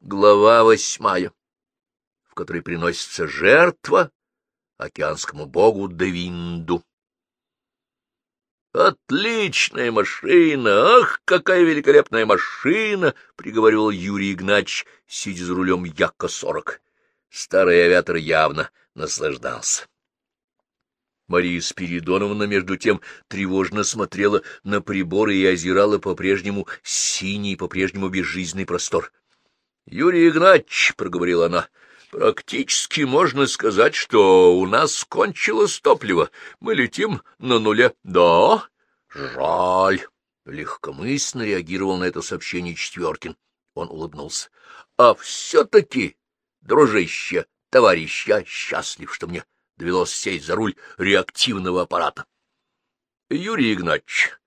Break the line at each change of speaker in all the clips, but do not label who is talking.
Глава восьмая, в которой приносится жертва океанскому богу Девинду. «Отличная машина! Ах, какая великолепная машина!» — приговорил Юрий Игнач, сидя за рулем Яка-40. Старый авиатор явно наслаждался. Мария Спиридоновна, между тем, тревожно смотрела на приборы и озирала по-прежнему синий, по-прежнему безжизненный простор. — Юрий Игнатьевич, — проговорила она, — практически можно сказать, что у нас кончилось топливо. Мы летим на нуле. — Да? Жаль. Легкомысленно реагировал на это сообщение Четверкин. Он улыбнулся. — А все-таки, дружище, товарищ, я счастлив, что мне довелось сесть за руль реактивного аппарата. — Юрий Игнатьевич,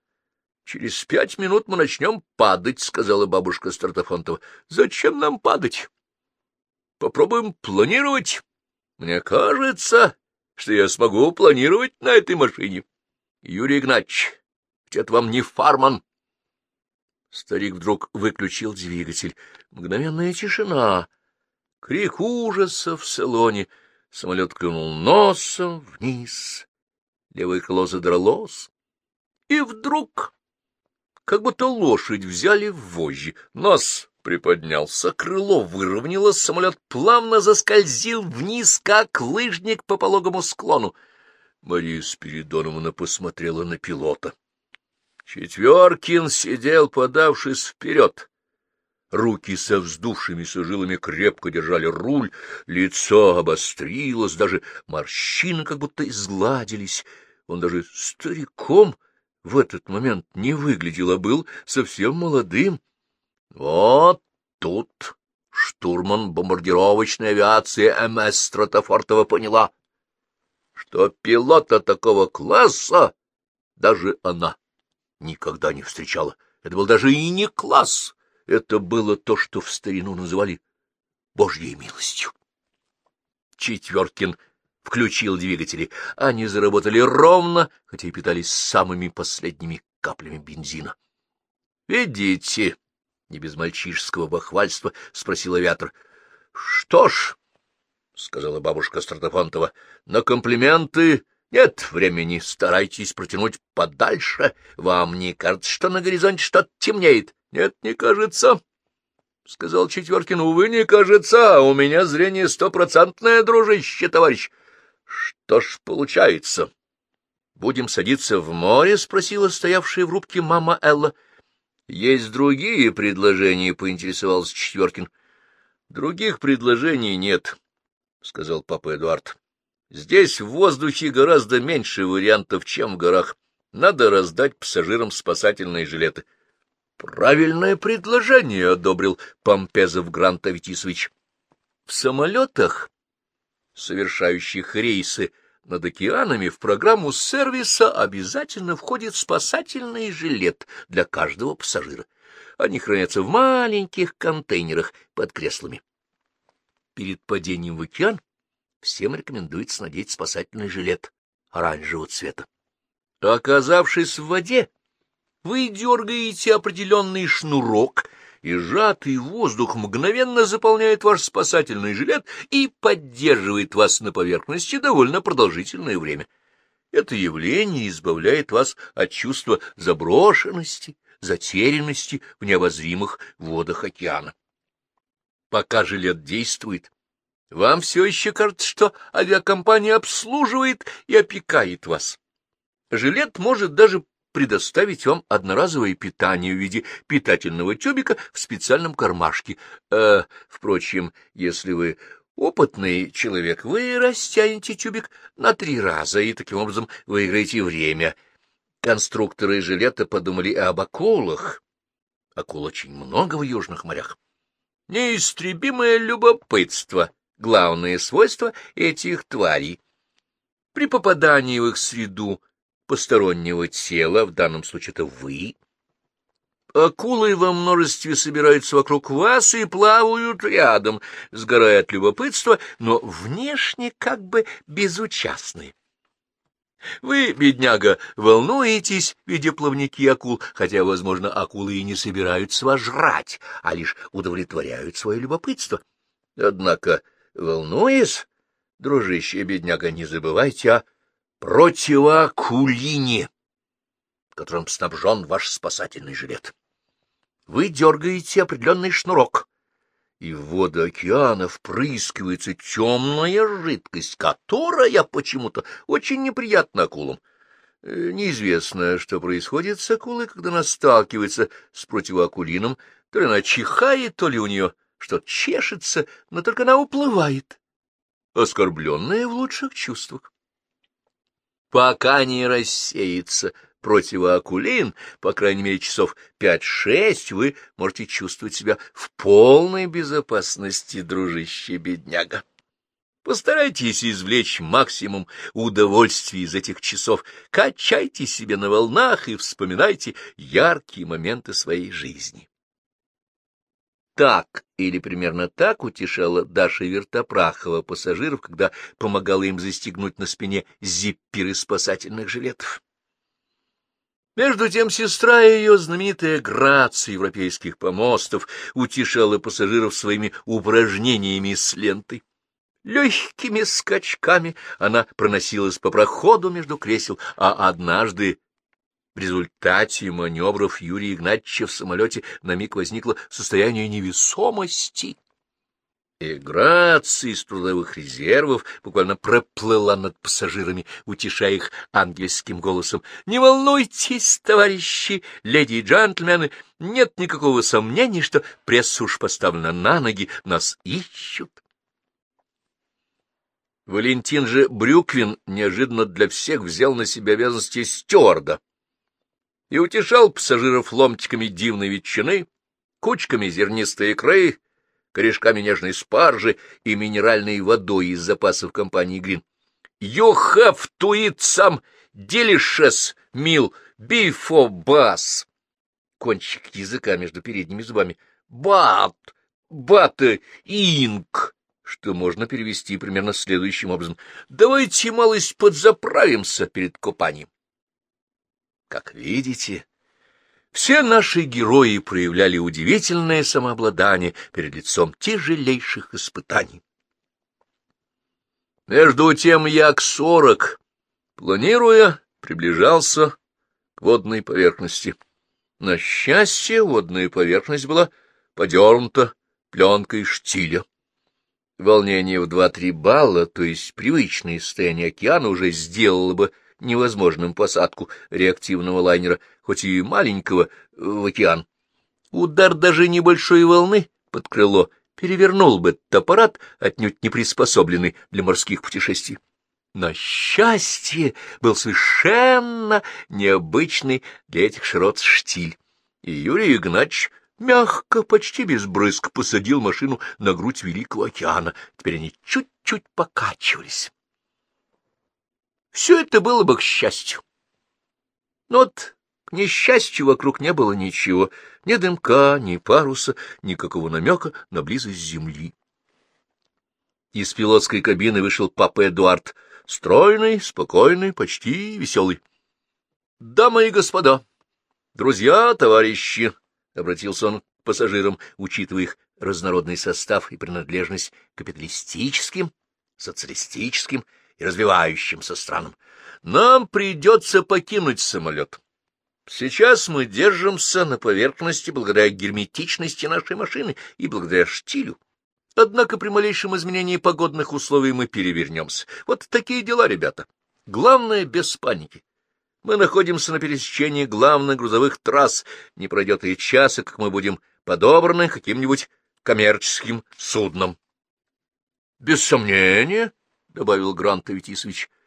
через пять минут мы начнем падать, — сказала бабушка Стартофонтова. — Зачем нам падать? Попробуем планировать. Мне кажется, что я смогу планировать на этой машине. Юрий Игнатьевич, это вам не фарман. Старик вдруг выключил двигатель. Мгновенная тишина. Крик ужаса в салоне — Самолет клюнул носом вниз, левое крыло задралось, и вдруг, как будто лошадь взяли в вожжи, нос приподнялся, крыло выровнялось, самолет плавно заскользил вниз, как лыжник по пологому склону. Мария Спиридоновна посмотрела на пилота. Четверкин сидел, подавшись вперед, Руки со вздувшимися жилами крепко держали руль, лицо обострилось, даже морщины как будто изгладились. Он даже стариком в этот момент не выглядел, а был совсем молодым. Вот тут штурман бомбардировочной авиации МС Стратофортова поняла, что пилота такого класса даже она никогда не встречала. Это был даже и не класс, это было то, что в старину называли Божьей милостью. Четверкин включил двигатели. Они заработали ровно, хотя и питались самыми последними каплями бензина. — Видите? — не без мальчишеского бахвальства спросил авиатор. — Что ж, — сказала бабушка Стратофонтова, — на комплименты нет времени. Старайтесь протянуть подальше. Вам не кажется, что на горизонте что-то темнеет? — Нет, не кажется, — сказал Четверкин. — Увы, не кажется, у меня зрение стопроцентное, дружище, товарищ. — Что ж получается? — Будем садиться в море? — спросила стоявшая в рубке мама Элла. — Есть другие предложения, — поинтересовался Четверкин. — Других предложений нет, — сказал папа Эдуард. — Здесь в воздухе гораздо меньше вариантов, чем в горах. Надо раздать пассажирам спасательные жилеты. —— Правильное предложение, — одобрил Помпезов Грант. В самолетах, совершающих рейсы над океанами, в программу сервиса обязательно входит спасательный жилет для каждого пассажира. Они хранятся в маленьких контейнерах под креслами. Перед падением в океан всем рекомендуется надеть спасательный жилет оранжевого цвета. Оказавшись в воде, вы дергаете определенный шнурок, и сжатый воздух мгновенно заполняет ваш спасательный жилет и поддерживает вас на поверхности довольно продолжительное время. Это явление избавляет вас от чувства заброшенности, затерянности в необозримых водах океана. Пока жилет действует, вам все еще кажется, что авиакомпания обслуживает и опекает вас. Жилет может даже предоставить вам одноразовое питание в виде питательного тюбика в специальном кармашке. Э, впрочем, если вы опытный человек, вы растянете тюбик на три раза, и таким образом выиграете время. Конструкторы жилета подумали об акулах. Акул очень много в южных морях. Неистребимое любопытство — главное свойство этих тварей. При попадании в их среду постороннего тела, в данном случае это вы. Акулы во множестве собираются вокруг вас и плавают рядом, сгорая от любопытства, но внешне как бы безучастные. Вы, бедняга, волнуетесь, видя плавники акул, хотя, возможно, акулы и не собираются вас жрать, а лишь удовлетворяют свое любопытство. Однако, волнуясь, дружище бедняга, не забывайте о противоакулине, которым снабжен ваш спасательный жилет. Вы дергаете определенный шнурок, и в воды океана впрыскивается темная жидкость, которая почему-то очень неприятна акулам. Э, неизвестно, что происходит с акулой, когда она сталкивается с противоакулином, то ли она чихает, то ли у нее что-то чешется, но только она уплывает, оскорбленная в лучших чувствах. Пока не рассеется противоакулин, по крайней мере, часов пять-шесть, вы можете чувствовать себя в полной безопасности, дружище бедняга. Постарайтесь извлечь максимум удовольствия из этих часов, качайте себе на волнах и вспоминайте яркие моменты своей жизни. Так или примерно так утешала Даша Вертопрахова пассажиров, когда помогала им застегнуть на спине зипперы спасательных жилетов. Между тем сестра ее, знаменитая Грация европейских помостов, утешала пассажиров своими упражнениями с лентой. Легкими скачками она проносилась по проходу между кресел, а однажды в результате маневров Юрия Игнатьевича в самолете на миг возникло состояние невесомости — и Грация из трудовых резервов буквально проплыла над пассажирами, утешая их ангельским голосом. — Не волнуйтесь, товарищи, леди и джентльмены, нет никакого сомнения, что пресса уж поставлена на ноги, нас ищут. Валентин же Брюквин неожиданно для всех взял на себя обязанности стюарда и утешал пассажиров ломтиками дивной ветчины, кучками зернистой икры, корешками нежной спаржи и минеральной водой из запасов компании «Грин». «You have to eat some delicious meal before bus!» Кончик языка между передними зубами. «But, but, ink!» что можно перевести примерно следующим образом. «Давайте, малость, подзаправимся перед купанием». Как видите, все наши герои проявляли удивительное самообладание перед лицом тяжелейших испытаний. Между тем Як-40, планируя, приближался к водной поверхности. На счастье, водная поверхность была подернута пленкой штиля. Волнение в два-три балла, то есть привычное состояние океана, уже сделало бы невозможным посадку реактивного лайнера, хоть и маленького, в океан. Удар даже небольшой волны под крыло перевернул бы этот аппарат, отнюдь не приспособленный для морских путешествий. На счастье был совершенно необычный для этих широт штиль, и Юрий Игнатьевич мягко, почти без брызг, посадил машину на грудь Великого океана. Теперь они чуть-чуть покачивались. Все это было бы к счастью. Но вот к несчастью вокруг не было ничего, ни дымка, ни паруса, никакого намека на близость земли. Из пилотской кабины вышел папа Эдуард, стройный, спокойный, почти веселый. — Дамы и господа, друзья, товарищи, — обратился он к пассажирам, учитывая их разнородный состав и принадлежность капиталистическим, социалистическим и развивающимся странам. Нам придется покинуть самолет. Сейчас мы держимся на поверхности благодаря герметичности нашей машины и благодаря штилю. Однако при малейшем изменении погодных условий мы перевернемся. Вот такие дела, ребята. Главное, без паники. Мы находимся на пересечении главных грузовых трасс. Не пройдет и часа, как мы будем подобраны каким-нибудь коммерческим судном. — Без сомнения, — добавил Грант Аветисович, —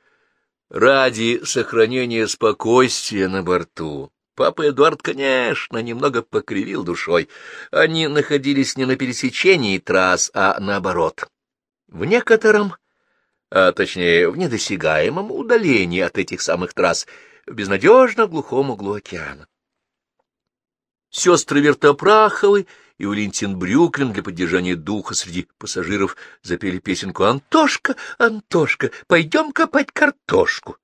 ради сохранения спокойствия на борту. Папа Эдуард, конечно, немного покривил душой. Они находились не на пересечении трасс, а наоборот. В некотором, а точнее, в недосягаемом удалении от этих самых трасс, в безнадежно глухом углу океана. Сестры Вертопраховы и Валентин Брюклин для поддержания духа среди пассажиров запели песенку «Антошка, Антошка, пойдем копать картошку».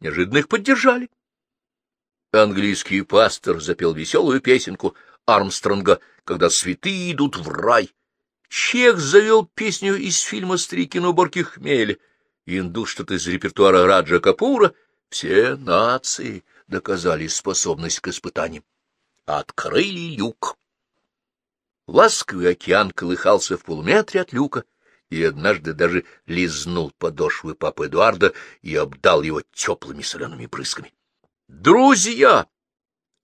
неожиданно их поддержали. Английский пастор запел веселую песенку Армстронга «Когда святые идут в рай». Чех завел песню из фильма «Старики на уборке хмеля». Индус что-то из репертуара Раджа Капура. Все нации доказали способность к испытаниям. Открыли люк. Ласковый океан колыхался в полуметре от люка, и однажды даже лизнул подошвы папы Эдуарда и обдал его теплыми солеными брызгами. «Друзья!»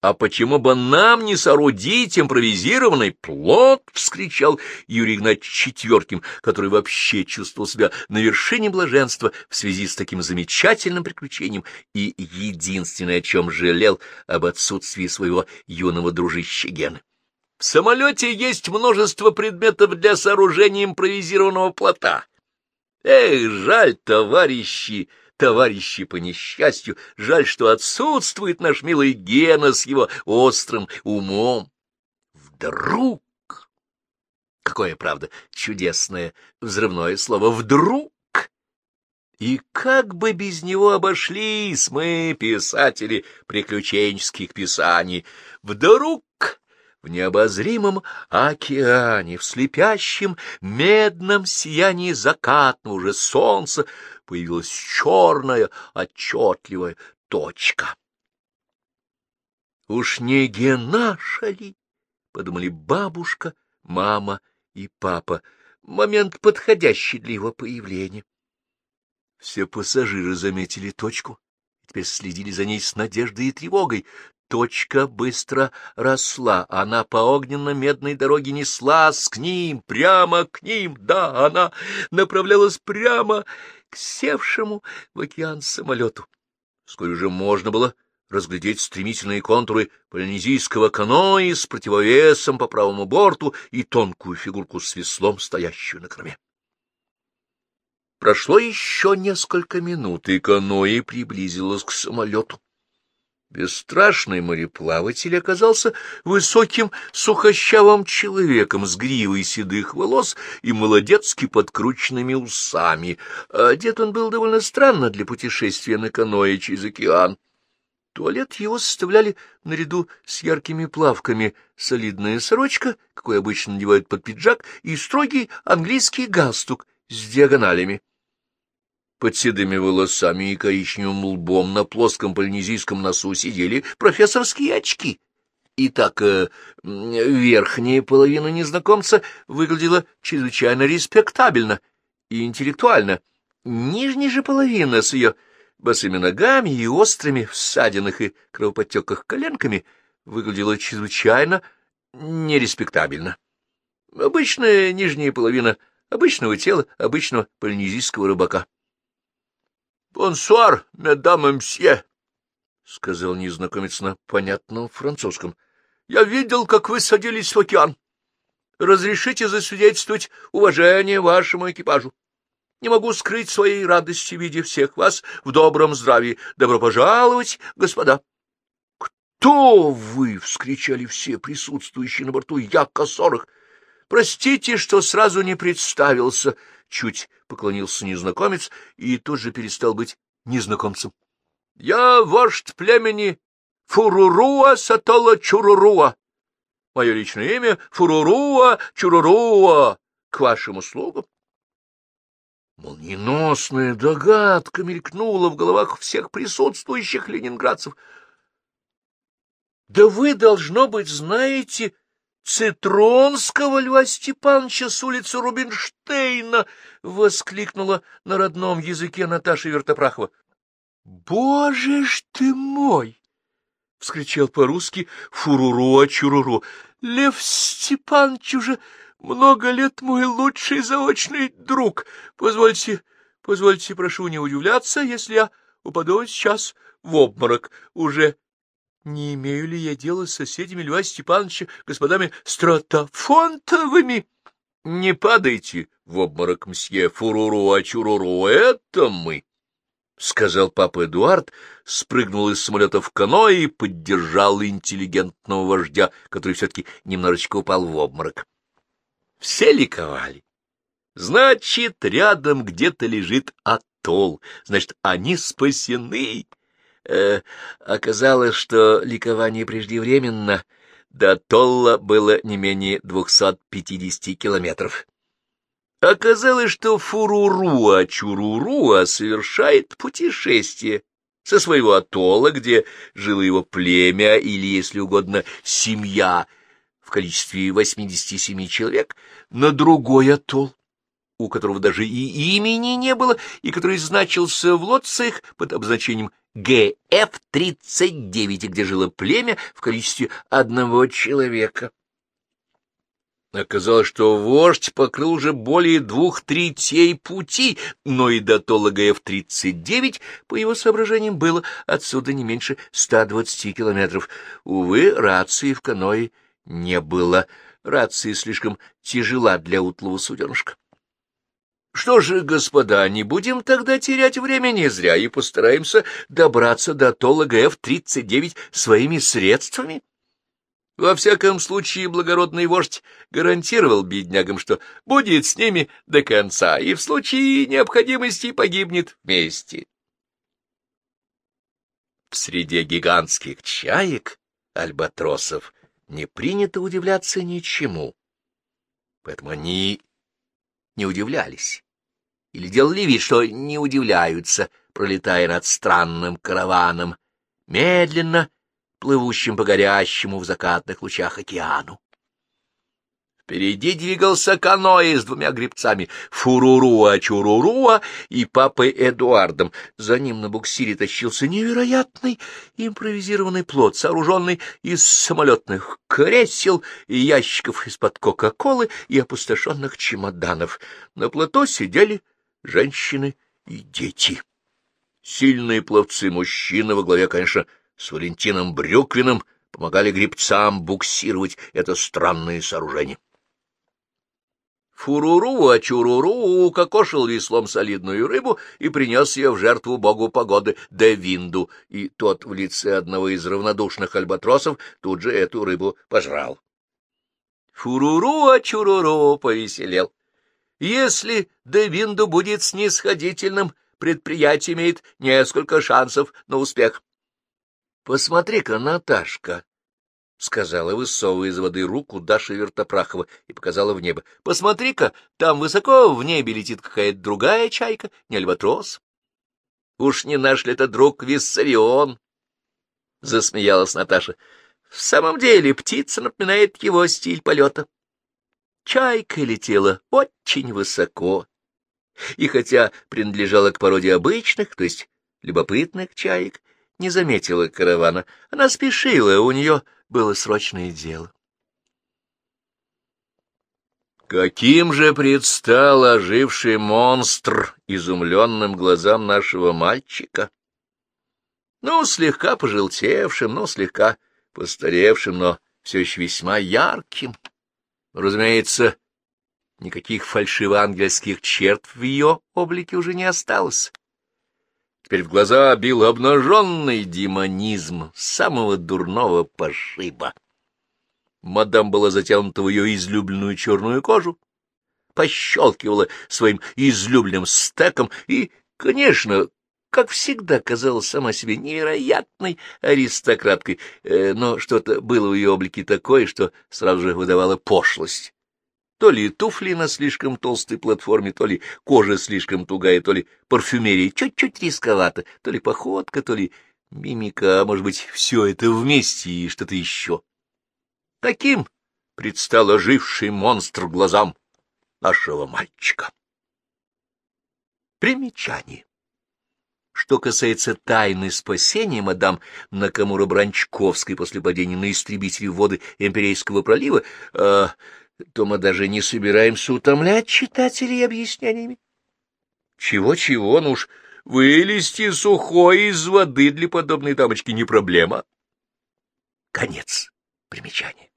«А почему бы нам не соорудить импровизированный плод?» — вскричал Юрий Игнатьевич Четверким, который вообще чувствовал себя на вершине блаженства в связи с таким замечательным приключением и единственное, о чем жалел, об отсутствии своего юного дружища Гены. В самолете есть множество предметов для сооружения импровизированного плота. Эх, жаль, товарищи, товарищи по несчастью, жаль, что отсутствует наш милый Гена с его острым умом. Вдруг, какое, правда, чудесное взрывное слово «вдруг», и как бы без него обошлись мы, писатели приключенческих писаний, вдруг в необозримом океане, в слепящем медном сиянии закатного уже солнца появилась черная отчетливая точка. «Уж не Генаша ли?» — подумали бабушка, мама и папа. Момент подходящий для его появления. Все пассажиры заметили точку теперь следили за ней с надеждой и тревогой. Точка быстро росла, она по огненно-медной дороге неслась к ним, прямо к ним, да, она направлялась прямо к севшему в океан самолету. Вскоре уже можно было разглядеть стремительные контуры полинезийского каноэ с противовесом по правому борту и тонкую фигурку с веслом, стоящую на корме. Прошло еще несколько минут, и каноэ приблизилось к самолету. Бесстрашный мореплаватель оказался высоким сухощавым человеком с гривой седых волос и молодецки подкрученными усами. Одет он был довольно странно для путешествия на каное через океан. Туалет его составляли наряду с яркими плавками солидная сорочка, какой обычно надевают под пиджак, и строгий английский галстук с диагоналями. Под седыми волосами и коричневым лбом на плоском полинезийском носу сидели профессорские очки. И так э, верхняя половина незнакомца выглядела чрезвычайно респектабельно и интеллектуально. Нижняя же половина с ее босыми ногами и острыми в и кровоподтеках коленками выглядела чрезвычайно нереспектабельно. Обычная нижняя половина обычного тела обычного полинезийского рыбака. «Бонсуар, медам и мсье», — сказал незнакомец на понятном французском. «Я видел, как вы садились в океан. Разрешите засвидетельствовать уважение вашему экипажу. Не могу скрыть своей радости, видя всех вас в добром здравии. Добро пожаловать, господа!» «Кто вы?» — вскричали все присутствующие на борту Як-40. «Простите, что сразу не представился», чуть поклонился незнакомец и тут же перестал быть незнакомцем. — Я вождь племени Фуруруа Сатола Чуруруа. Мое личное имя Фуруруа Чуруруа. К вашим услугам. Молниеносная догадка мелькнула в головах всех присутствующих ленинградцев. — Да вы, должно быть, знаете Цитронского Льва Степановича с улицы Рубинштейна! — воскликнула на родном языке Наташа Вертопрахова. — Боже ж ты мой! — вскричал по-русски Фуруруа-Чуруро. — Лев Степанович уже много лет мой лучший заочный друг. Позвольте, позвольте, прошу не удивляться, если я упаду сейчас в обморок. Уже не имею ли я дела с соседями Льва Степановича, господами стратофонтовыми? Не падайте в обморок, мсье Фуруру-Ачуруру, это мы, — сказал папа Эдуард, спрыгнул из самолета в каноэ и поддержал интеллигентного вождя, который все-таки немножечко упал в обморок. Все ликовали. Значит, рядом где-то лежит атолл, значит, они спасены. Э, оказалось, что ликование преждевременно. До Толла было не менее 250 километров. Оказалось, что Фуруруа Чуруруа совершает путешествие со своего атолла, где жило его племя или, если угодно, семья в количестве 87 человек, на другой атолл у которого даже и имени не было, и который значился в лоциях под обозначением ГФ-39, где жило племя в количестве одного человека. Оказалось, что вождь покрыл уже более двух третей пути, но и до Тола ГФ-39, по его соображениям, было отсюда не меньше 120 километров. Увы, рации в каное не было. Рация слишком тяжела для утлого суденышка. Что же, господа, не будем тогда терять времени зря и постараемся добраться до Тола ГФ-39 своими средствами? Во всяком случае, благородный вождь гарантировал беднягам, что будет с ними до конца и в случае необходимости погибнет вместе. В среде гигантских чаек, альбатросов, не принято удивляться ничему, поэтому они не удивлялись или делали вид, что не удивляются, пролетая над странным караваном, медленно плывущим по горящему в закатных лучах океану. Впереди двигался каноэ с двумя гребцами Фуруруа-Чуруруа и папой Эдуардом. За ним на буксире тащился невероятный импровизированный плод, сооруженный из самолетных кресел и ящиков из-под Кока-Колы и опустошенных чемоданов. На плато сидели женщины и дети. Сильные пловцы-мужчины во главе, конечно, с Валентином Брюквиным помогали грибцам буксировать это странное сооружение. Фуруру, а Чуруру укокошил веслом солидную рыбу и принес ее в жертву богу погоды Девинду, и тот в лице одного из равнодушных альбатросов тут же эту рыбу пожрал. Фуруру, а Чуруру повеселел. Если Девинду будет снисходительным, предприятие имеет несколько шансов на успех. — Посмотри-ка, Наташка, — сказала, высовывая из воды руку Даша Вертопрахова и показала в небо. — Посмотри-ка, там высоко в небе летит какая-то другая чайка, не альбатрос. — Уж не наш ли это друг Виссарион? — засмеялась Наташа. — В самом деле птица напоминает его стиль полета. Чайка летела очень высоко, и хотя принадлежала к породе обычных, то есть любопытных чаек, не заметила каравана. Она спешила, у нее было срочное дело. Каким же предстал оживший монстр изумленным глазам нашего мальчика? Ну, слегка пожелтевшим, ну, слегка постаревшим, но все еще весьма ярким. Разумеется, никаких фальшиво-ангельских черт в ее облике уже не осталось. Теперь в глаза бил обнаженный демонизм самого дурного пошиба. Мадам была затянута в ее излюбленную черную кожу, пощелкивала своим излюбленным стеком и, конечно, как всегда, казалась сама себе невероятной аристократкой, э, но что-то было в ее облике такое, что сразу же выдавало пошлость. То ли туфли на слишком толстой платформе, то ли кожа слишком тугая, то ли парфюмерия чуть-чуть рисковата, то ли походка, то ли мимика, а может быть, все это вместе и что-то еще. Таким предстал оживший монстр глазам нашего мальчика. Примечание. Что касается тайны спасения мадам Накамура Бранчковской после падения на истребителе в воды Империйского пролива, э, то мы даже не собираемся утомлять читателей объяснениями. Чего-чего, ну уж вылезти сухой из воды для подобной дамочки не проблема. Конец примечания.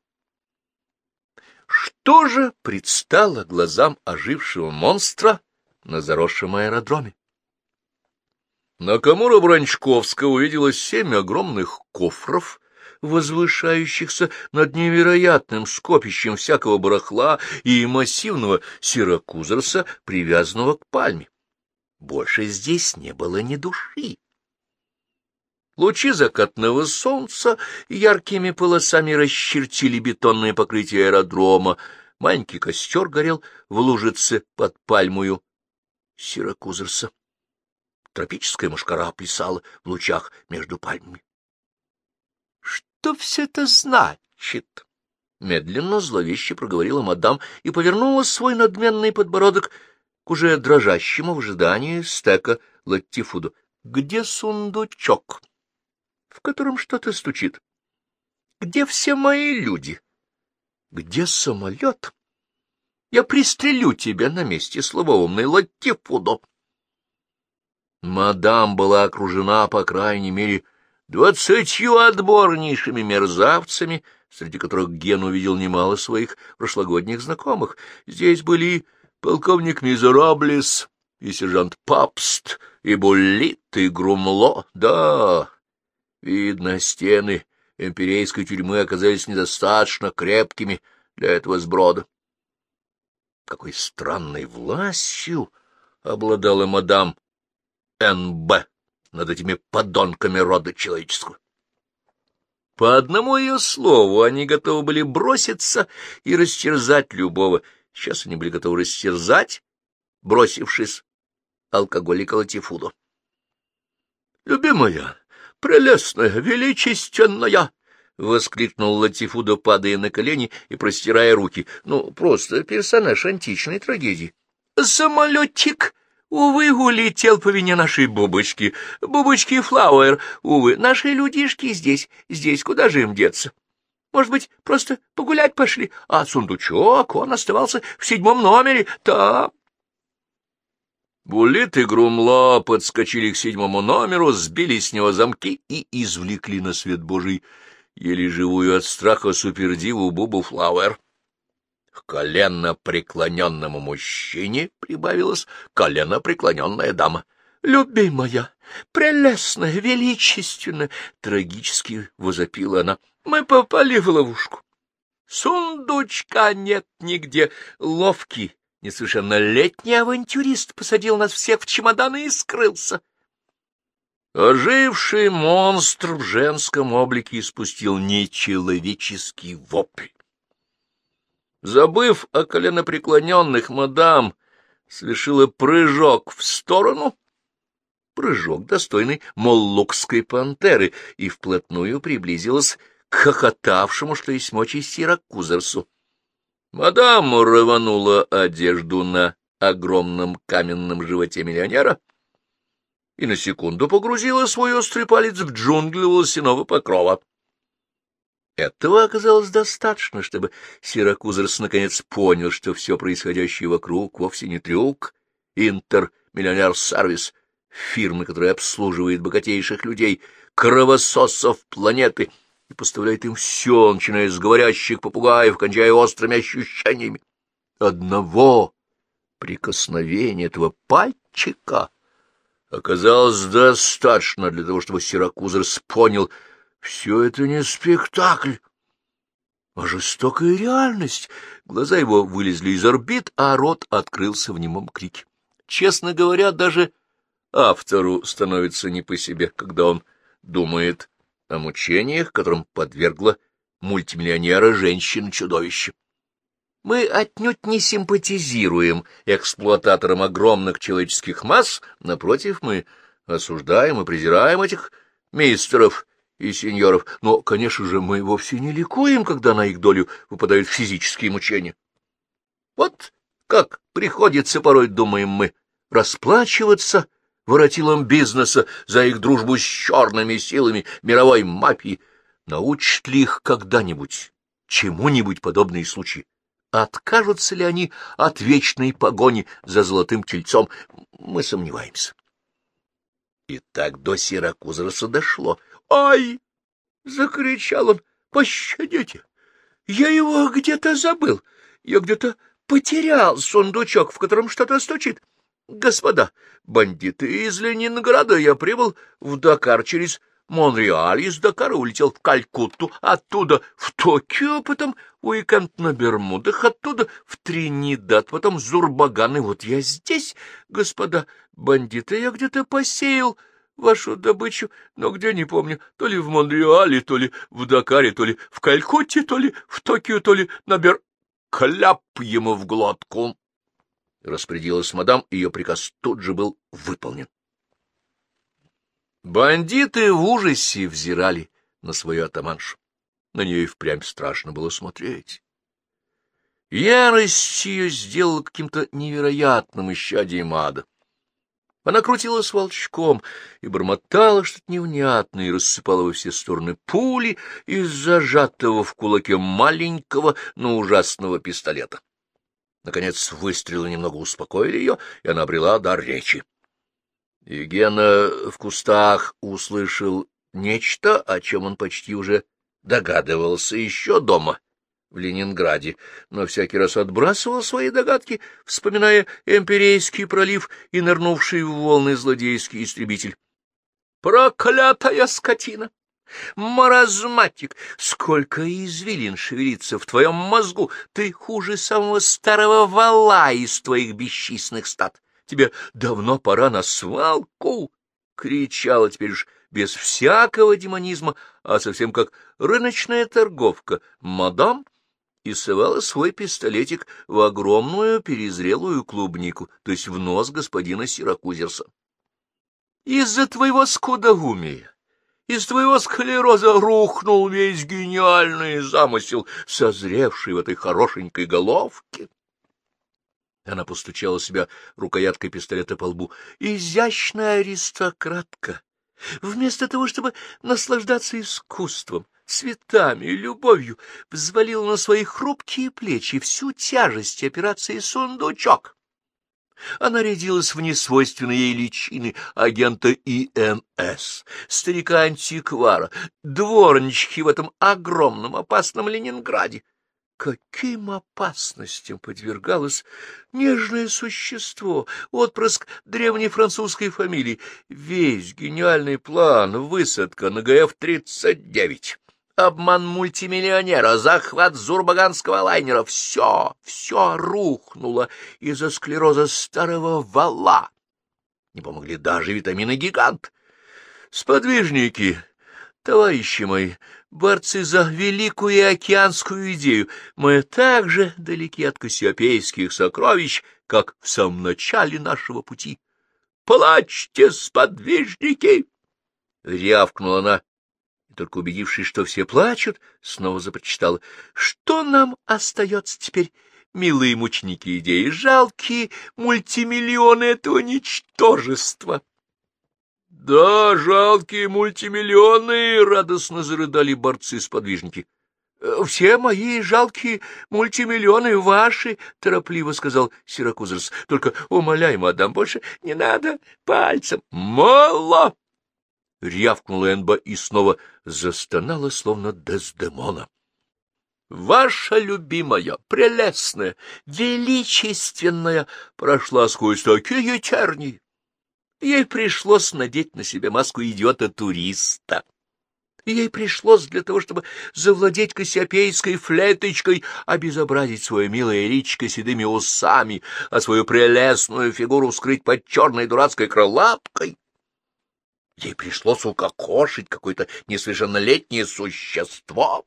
Что же предстало глазам ожившего монстра на заросшем аэродроме? Накамура Бранчковская увидела семь огромных кофров, возвышающихся над невероятным скопищем всякого барахла и массивного сирокузерса, привязанного к пальме. Больше здесь не было ни души. Лучи закатного солнца яркими полосами расчертили бетонное покрытие аэродрома. Маленький костер горел в лужице под пальмою Сиракузерса. Тропическая мушкара плясала в лучах между пальмами. — Что все это значит? — медленно, зловеще проговорила мадам и повернула свой надменный подбородок к уже дрожащему в ожидании стека латтифуду. — Где сундучок? — в котором что-то стучит. Где все мои люди? Где самолет? Я пристрелю тебя на месте, слабоумный Латтифудо. Мадам была окружена, по крайней мере, двадцатью отборнейшими мерзавцами, среди которых Ген увидел немало своих прошлогодних знакомых. Здесь были полковник Мизераблес, и сержант Папст, и Буллит, и Грумло, да, Видно, стены империйской тюрьмы оказались недостаточно крепкими для этого сброда. Какой странной властью обладала мадам Н.Б. над этими подонками рода человеческого. По одному ее слову они готовы были броситься и растерзать любого. Сейчас они были готовы растерзать, бросившись алкоголика Латифуду. — Любимая, прелестная, величественная! — воскликнул Латифуда, падая на колени и простирая руки. Ну, просто персонаж античной трагедии. — Самолетик! Увы, улетел по вине нашей бубочки. Бубочки Флауэр, увы, наши людишки здесь, здесь, куда же им деться? Может быть, просто погулять пошли, а сундучок, он оставался в седьмом номере, там... Булит и Грумло подскочили к седьмому номеру, сбили с него замки и извлекли на свет Божий еле живую от страха супердиву Бубу Флауэр. К коленно преклоненному мужчине прибавилась колено преклоненная дама. «Любимая, прелестная, величественная!» — трагически возопила она. «Мы попали в ловушку. Сундучка нет нигде. Ловкий, Несовершеннолетний авантюрист посадил нас всех в чемоданы и скрылся. Оживший монстр в женском облике испустил нечеловеческий вопль. Забыв о коленопреклоненных, мадам совершила прыжок в сторону, прыжок, достойный моллукской пантеры, и вплотную приблизилась к хохотавшему, что есть мочи, Сиракузерсу. Мадам рванула одежду на огромном каменном животе миллионера и на секунду погрузила свой острый палец в джунгли волосяного покрова. Этого оказалось достаточно, чтобы Сиракузерс наконец понял, что все происходящее вокруг вовсе не трюк, интер-миллионер-сервис, фирмы, которая обслуживает богатейших людей, кровососов планеты — и поставляет им все, начиная с говорящих попугаев, кончая острыми ощущениями. Одного прикосновения этого пальчика оказалось достаточно для того, чтобы Сиракузерс понял, все это не спектакль, а жестокая реальность. Глаза его вылезли из орбит, а рот открылся в немом крике. Честно говоря, даже автору становится не по себе, когда он думает о мучениях, которым подвергла мультимиллионера женщина-чудовище. Мы отнюдь не симпатизируем эксплуататорам огромных человеческих масс, напротив, мы осуждаем и презираем этих мистеров и сеньоров, но, конечно же, мы вовсе не ликуем, когда на их долю выпадают физические мучения. Вот как приходится порой, думаем мы, расплачиваться воротилам бизнеса за их дружбу с черными силами мировой мафии. Научат ли их когда-нибудь чему-нибудь подобные случаи? Откажутся ли они от вечной погони за золотым тельцом? Мы сомневаемся. И так до Сиракузерса дошло. «Ай!» — закричал он. «Пощадите! Я его где-то забыл. Я где-то потерял сундучок, в котором что-то стучит. Господа, бандиты из Ленинграда, я прибыл в Дакар через Монреаль, из Дакара улетел в Калькутту, оттуда в Токио, потом уикенд на Бермудах, оттуда в Тринидад, потом Зурбаган, и вот я здесь, господа бандиты, я где-то посеял вашу добычу, но где не помню, то ли в Монреале, то ли в Дакаре, то ли в Калькутте, то ли в Токио, то ли на Бер... Кляп ему в глотку! Распорядилась мадам, ее приказ тут же был выполнен. Бандиты в ужасе взирали на свою атаманшу. На нее и впрямь страшно было смотреть. Ярость ее сделала каким-то невероятным исчадием ада. Она крутилась волчком и бормотала что-то невнятное и рассыпала во все стороны пули из зажатого в кулаке маленького, но ужасного пистолета. Наконец выстрелы немного успокоили ее, и она обрела дар речи. И Гена в кустах услышал нечто, о чем он почти уже догадывался еще дома в Ленинграде, но всякий раз отбрасывал свои догадки, вспоминая Эмпирейский пролив и нырнувший в волны злодейский истребитель. «Проклятая скотина! Маразматик! Сколько извилин шевелится в твоем мозгу! Ты хуже самого старого вала из твоих бесчисленных стад! Тебе давно пора на свалку!» — кричала теперь уж без всякого демонизма, а совсем как рыночная торговка, мадам — и совала свой пистолетик в огромную перезрелую клубнику, то есть в нос господина Сиракузерса. Из-за твоего скудоумия, из твоего склероза рухнул весь гениальный замысел, созревший в этой хорошенькой головке. Она постучала себя рукояткой пистолета по лбу. «Изящная аристократка! Вместо того, чтобы наслаждаться искусством, цветами и любовью, взвалил на свои хрупкие плечи всю тяжесть операции «Сундучок». Она рядилась в несвойственной ей личины агента ИНС, старика-антиквара, дворнички в этом огромном опасном Ленинграде. Каким опасностям подвергалось нежное существо, отпрыск древней французской фамилии, весь гениальный план, высадка на ГФ-39 обман мультимиллионера, захват зурбаганского лайнера — все, все рухнуло из-за склероза старого вала. Не помогли даже витамины «Гигант». Сподвижники, товарищи мои, борцы за великую океанскую идею, мы так же далеки от кассиопейских сокровищ, как в самом начале нашего пути. «Плачьте, сподвижники!» — рявкнула она только убедившись, что все плачут, снова запрочитала. Что нам остается теперь, милые мученики идеи, жалкие мультимиллионы этого ничтожества? — Да, жалкие мультимиллионы! — радостно зарыдали борцы-сподвижники. — Все мои жалкие мультимиллионы ваши, — торопливо сказал Сиракузерс. — Только умоляй, мадам, больше не надо пальцем. — Мало! — рявкнула Энба и снова застонала, словно Дездемона. Ваша любимая, прелестная, величественная прошла сквозь такие тернии. Ей пришлось надеть на себя маску идиота-туриста. Ей пришлось для того, чтобы завладеть кассиопейской флеточкой, обезобразить свое милое личико седыми усами, а свою прелестную фигуру скрыть под черной дурацкой крылапкой. Ей пришлось укокошить какое-то несовершеннолетнее существо.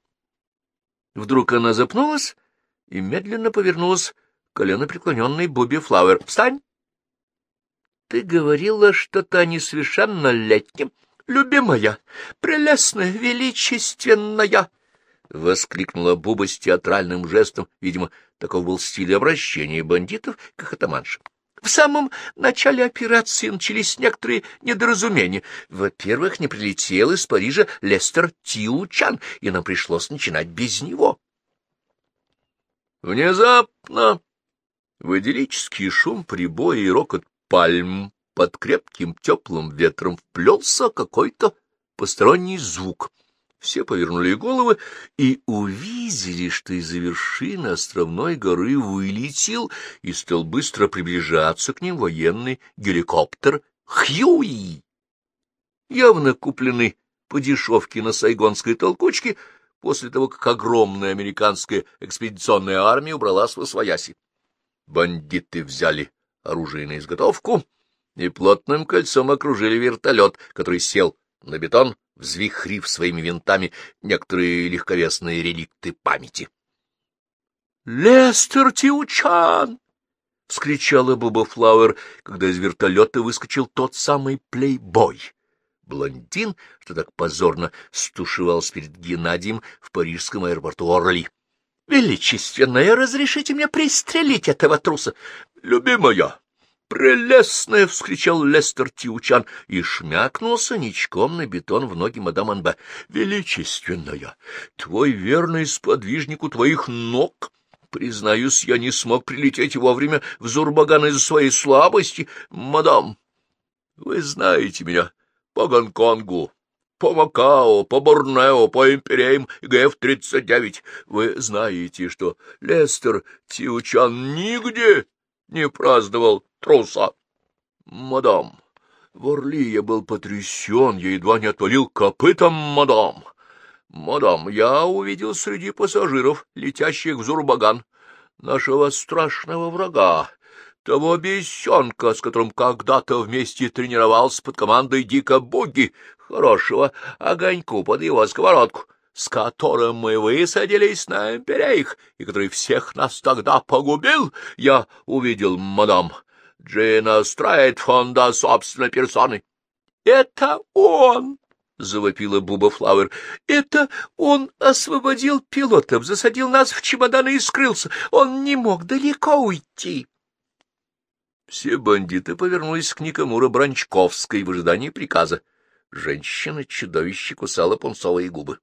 Вдруг она запнулась и медленно повернулась к колено преклоненной Буби Флауэр. «Встань!» «Ты говорила что-то о несовершеннолетнем, любимая, прелестная, величественная!» — воскликнула Буба с театральным жестом. Видимо, таков был стиль обращения бандитов к атаманше. В самом начале операции начались некоторые недоразумения. Во-первых, не прилетел из Парижа Лестер Тиучан, и нам пришлось начинать без него. Внезапно в идиллический шум прибоя и рокот пальм под крепким теплым ветром вплелся какой-то посторонний звук — все повернули головы и увидели, что из-за вершины островной горы вылетел и стал быстро приближаться к ним военный геликоптер «Хьюи», явно купленный по дешевке на сайгонской толкучке после того, как огромная американская экспедиционная армия убралась во свояси. Бандиты взяли оружие на изготовку и плотным кольцом окружили вертолет, который сел на бетон, взвихрив своими винтами некоторые легковесные реликты памяти. — Лестер Тиучан! — вскричала Буба Флауэр, когда из вертолета выскочил тот самый плейбой. Блондин, что так позорно стушевался перед Геннадием в парижском аэропорту Орли. — Величественная, разрешите мне пристрелить этого труса? — Любимая, «Прелестная!» — вскричал Лестер Тиучан и шмякнулся ничком на бетон в ноги мадам Анбе. «Величественная! Твой верный сподвижник у твоих ног!» Признаюсь, я не смог прилететь вовремя в Зурбаган из-за своей слабости. Мадам, вы знаете меня по Гонконгу, по Макао, по Борнео, по Империям и ГФ-39. Вы знаете, что Лестер Тиучан нигде не праздновал труса. Мадам, в Орли я был потрясен, я едва не отвалил копытом, мадам. Мадам, я увидел среди пассажиров, летящих в Зурбаган, нашего страшного врага, того бесенка, с которым когда-то вместе тренировался под командой Дика Буги, хорошего огоньку под его сковородку с которым мы высадились на Эмперейх, и который всех нас тогда погубил, я увидел, мадам, Джина Страйтфонда собственной персоной. — Это он! — завопила Буба Флауэр. — Это он освободил пилотов, засадил нас в чемоданы и скрылся. Он не мог далеко уйти. Все бандиты повернулись к Никомура Бранчковской в ожидании приказа. Женщина-чудовище кусала пунцовые губы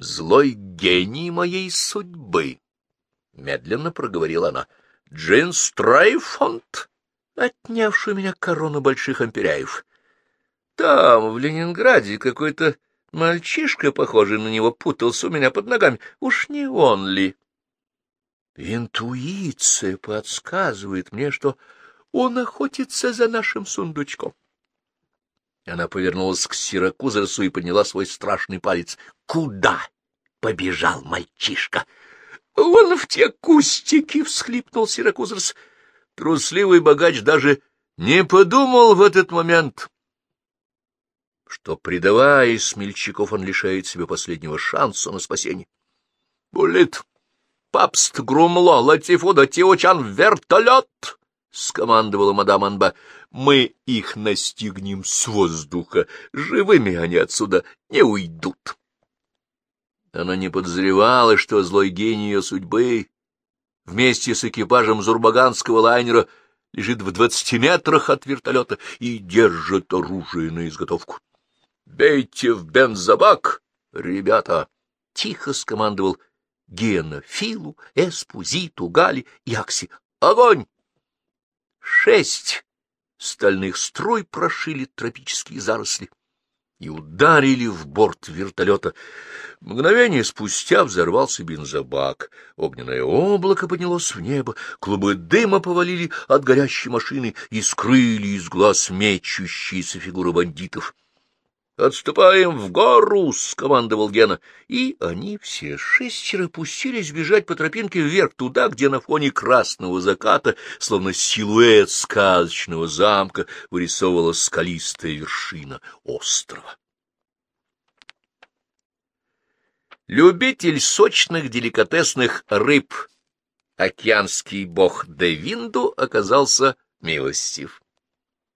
злой гений моей судьбы, — медленно проговорила она. — Джин Стрейфонд, отнявший меня корону больших амперяев. Там, в Ленинграде, какой-то мальчишка, похожий на него, путался у меня под ногами. Уж не он ли? Интуиция подсказывает мне, что он охотится за нашим сундучком. Она повернулась к Сиракузерсу и подняла свой страшный палец. «Куда?» — побежал мальчишка. «Вон в те кустики!» — всхлипнул Сиракузерс. Трусливый богач даже не подумал в этот момент, что, предавая смельчаков, он лишает себе последнего шанса на спасение. «Булит! Папст, Грумло, Латифуда, Тиочан, вертолет!» — скомандовала мадам Анба. — Мы их настигнем с воздуха. Живыми они отсюда не уйдут. Она не подозревала, что злой гений ее судьбы вместе с экипажем зурбаганского лайнера лежит в двадцати метрах от вертолета и держит оружие на изготовку. — Бейте в бензобак, ребята! — тихо скомандовал Гена Филу, Эспу, Зиту, Гали и Акси. — Огонь! Шесть стальных струй прошили тропические заросли и ударили в борт вертолета. Мгновение спустя взорвался бензобак. Огненное облако поднялось в небо, клубы дыма повалили от горящей машины и скрыли из глаз мечущиеся фигуры бандитов. «Отступаем в гору!» — скомандовал Гена. И они все шестеро пустились бежать по тропинке вверх туда, где на фоне красного заката, словно силуэт сказочного замка, вырисовывалась скалистая вершина острова. Любитель сочных деликатесных рыб, океанский бог Девинду оказался милостив.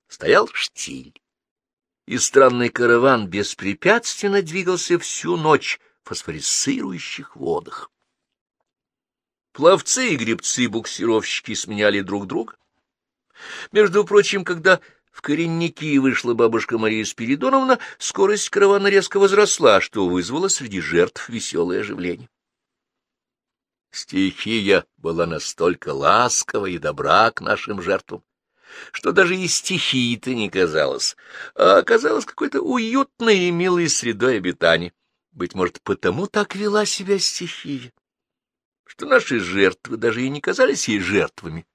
Стоял штиль и странный караван беспрепятственно двигался всю ночь в фосфорицирующих водах. Пловцы и гребцы-буксировщики сменяли друг друга. Между прочим, когда в коренники вышла бабушка Мария Спиридоновна, скорость каравана резко возросла, что вызвало среди жертв веселое оживление. Стихия была настолько ласкова и добра к нашим жертвам, что даже и стихии-то не казалось, а оказалось какой-то уютной и милой средой обитания. Быть может, потому так вела себя стихия, что наши жертвы даже и не казались ей жертвами,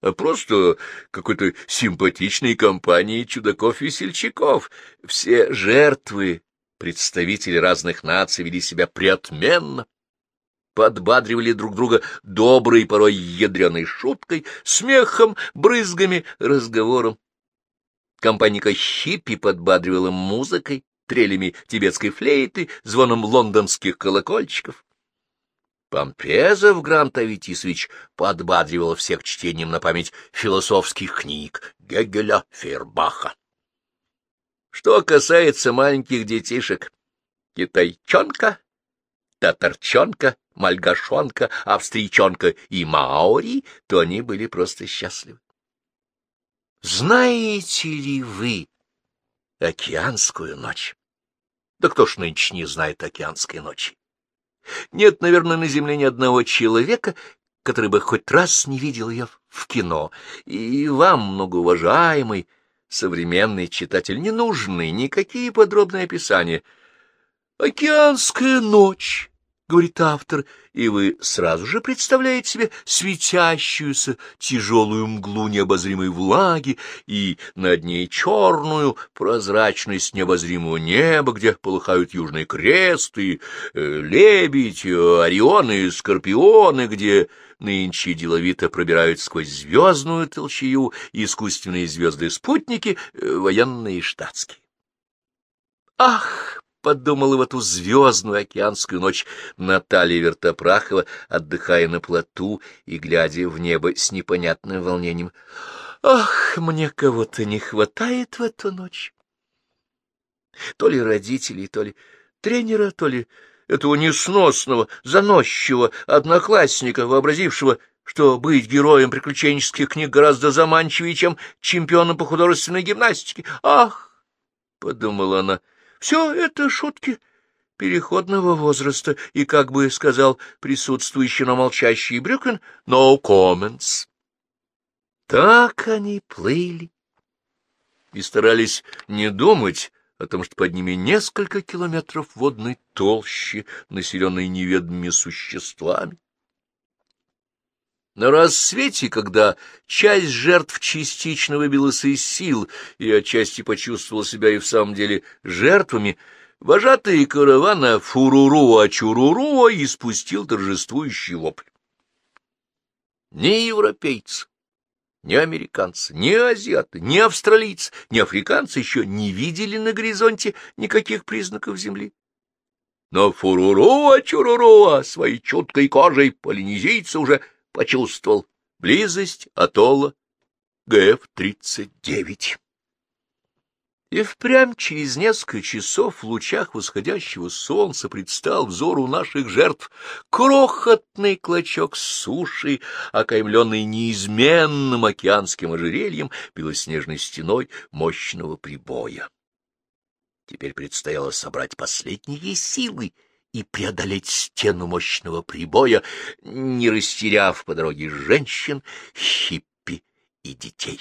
а просто какой-то симпатичной компанией чудаков-весельчаков. Все жертвы, представители разных наций, вели себя преотменно, подбадривали друг друга доброй, порой ядреной шуткой, смехом, брызгами, разговором Компаника хиппи подбадривала музыкой, трелями тибетской флейты, звоном лондонских колокольчиков. Помпезов Грант Аветисович подбадривал всех чтением на память философских книг Гегеля, Фейербаха. Что касается маленьких детишек, китайчонка, татарчонка, мальгашонка, австрийчонка и маори, то они были просто счастливы. Знаете ли вы океанскую ночь? Да кто ж нынче не знает океанской ночи? Нет, наверное, на Земле ни одного человека, который бы хоть раз не видел ее в кино. И вам, многоуважаемый современный читатель, не нужны никакие подробные описания. «Океанская ночь», говорит автор, и вы сразу же представляете себе светящуюся тяжелую мглу необозримой влаги и над ней черную прозрачность необозримого неба, где полыхают южные кресты, э, лебедь, орионы и скорпионы, где нынче деловито пробирают сквозь звездную толщую искусственные звезды-спутники, э, военные штатские. Ах! Подумала в эту звездную океанскую ночь Наталья Вертопрахова, отдыхая на плоту и глядя в небо с непонятным волнением. «Ах, мне кого-то не хватает в эту ночь!» То ли родителей, то ли тренера, то ли этого несносного, заносчивого одноклассника, вообразившего, что быть героем приключенческих книг гораздо заманчивее, чем чемпионом по художественной гимнастике. «Ах!» — подумала она — все это шутки переходного возраста, и, как бы сказал присутствующий, но молчащий Брюкен, no comments. Так они плыли и старались не думать о том, что под ними несколько километров водной толщи, населенной неведомыми существами. На рассвете, когда часть жертв частично выбилась из сил и отчасти почувствовала себя и в самом деле жертвами, вожатый каравана Фуруруа-Чуруруа испустил торжествующий вопль. Ни европейцы, ни американцы, ни азиаты, ни австралийцы, ни африканцы еще не видели на горизонте никаких признаков земли. Но Фуруруа-Чуруруа своей чуткой кожей полинезийцы уже почувствовал близость атолла ГФ-39. И впрямь через несколько часов в лучах восходящего солнца предстал взору наших жертв крохотный клочок суши, окаймленный неизменным океанским ожерельем белоснежной стеной мощного прибоя. Теперь предстояло собрать последние силы — и преодолеть стену мощного прибоя, не растеряв по дороге женщин, хиппи и детей.